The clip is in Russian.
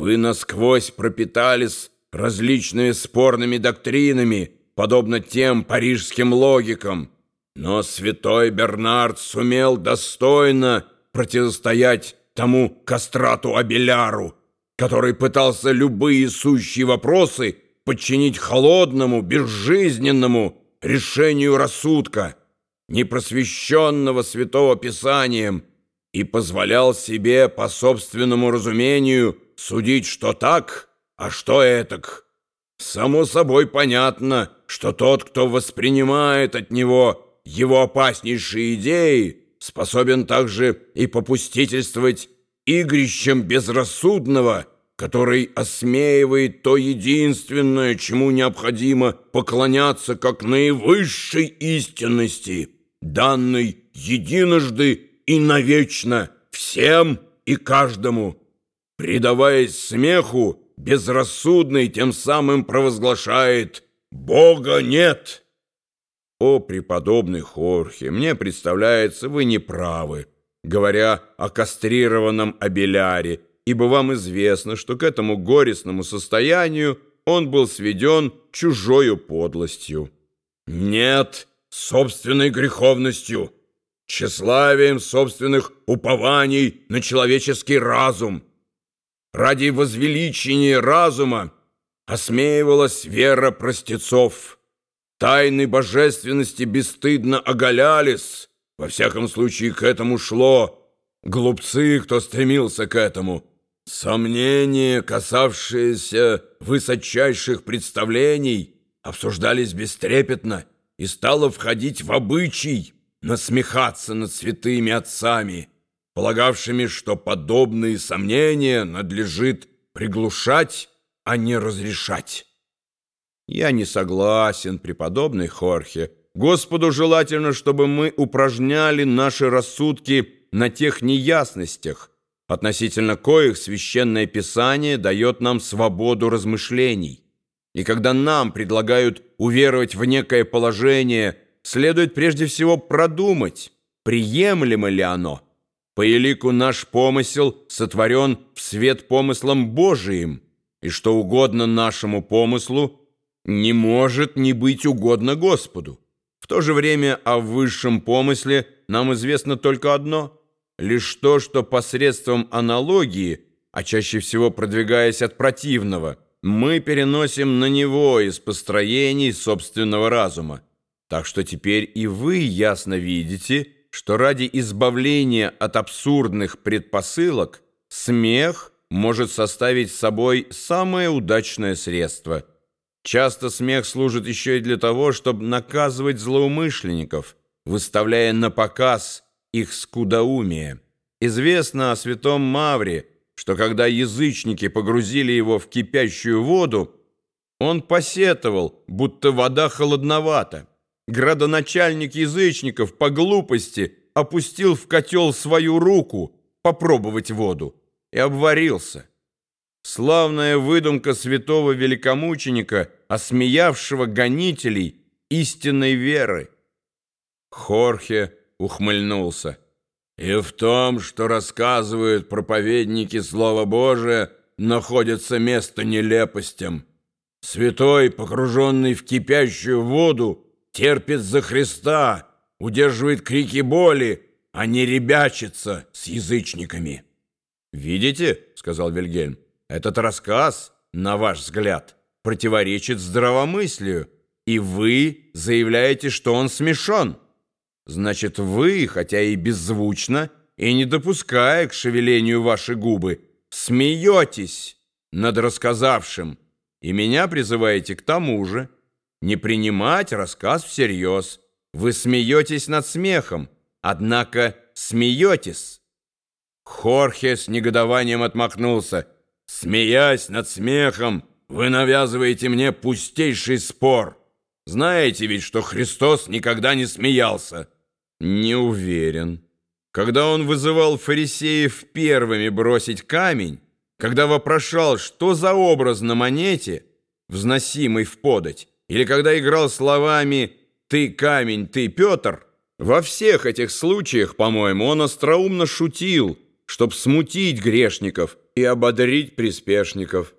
Вы насквозь пропитались различными спорными доктринами, подобно тем парижским логикам. Но святой Бернард сумел достойно противостоять тому кастрату Абеляру, который пытался любые сущие вопросы подчинить холодному, безжизненному решению рассудка, непросвещенного святого Писанием, и позволял себе по собственному разумению судить, что так, а что этак. Само собой понятно, что тот, кто воспринимает от него его опаснейшие идеи, способен также и попустительствовать игрищем безрассудного, который осмеивает то единственное, чему необходимо поклоняться как наивысшей истинности, данной единожды и навечно всем и каждому. Предаваясь смеху, безрассудный тем самым провозглашает «Бога нет!» О, преподобный Хорхе, мне представляется, вы не правы, говоря о кастрированном Абеляре, ибо вам известно, что к этому горестному состоянию он был сведен чужою подлостью. Нет, собственной греховностью, тщеславием собственных упований на человеческий разум. Ради возвеличения разума осмеивалась вера простецов, Тайны божественности бесстыдно оголялись, во всяком случае к этому шло. Глупцы, кто стремился к этому. Сомнения, касавшиеся высочайших представлений, обсуждались бестрепетно и стало входить в обычай насмехаться над святыми отцами, полагавшими, что подобные сомнения надлежит приглушать, а не разрешать. Я не согласен, преподобный Хорхе. Господу желательно, чтобы мы упражняли наши рассудки на тех неясностях, относительно коих Священное Писание дает нам свободу размышлений. И когда нам предлагают уверовать в некое положение, следует прежде всего продумать, приемлемо ли оно. По елику наш помысел сотворен в свет помыслом Божиим, и что угодно нашему помыслу – не может не быть угодно Господу. В то же время о высшем помысле нам известно только одно — лишь то, что посредством аналогии, а чаще всего продвигаясь от противного, мы переносим на него из построений собственного разума. Так что теперь и вы ясно видите, что ради избавления от абсурдных предпосылок смех может составить собой самое удачное средство — Часто смех служит еще и для того, чтобы наказывать злоумышленников, выставляя на показ их скудоумие. Известно о святом Мавре, что когда язычники погрузили его в кипящую воду, он посетовал, будто вода холодновата. Градоначальник язычников по глупости опустил в котел свою руку попробовать воду и обварился. Славная выдумка святого великомученика, осмеявшего гонителей истинной веры. Хорхе ухмыльнулся. И в том, что рассказывают проповедники Слова Божия, находится место нелепостям. Святой, погруженный в кипящую воду, терпит за Христа, удерживает крики боли, а не ребячится с язычниками. «Видите?» — сказал Вильгельм. Этот рассказ, на ваш взгляд, противоречит здравомыслию, и вы заявляете, что он смешон. Значит, вы, хотя и беззвучно, и не допуская к шевелению ваши губы, смеетесь над рассказавшим, и меня призываете к тому же, не принимать рассказ всерьез. Вы смеетесь над смехом, однако смеетесь. Хорхе с негодованием отмахнулся – Смеясь над смехом, вы навязываете мне пустейший спор. Знаете ведь, что Христос никогда не смеялся. Не уверен. Когда он вызывал фарисеев первыми бросить камень, когда вопрошал, что за образ на монете, взносимый в подать, или когда играл словами «ты камень, ты Петр», во всех этих случаях, по-моему, он остроумно шутил, чтоб смутить грешников – и ободрить приспешников.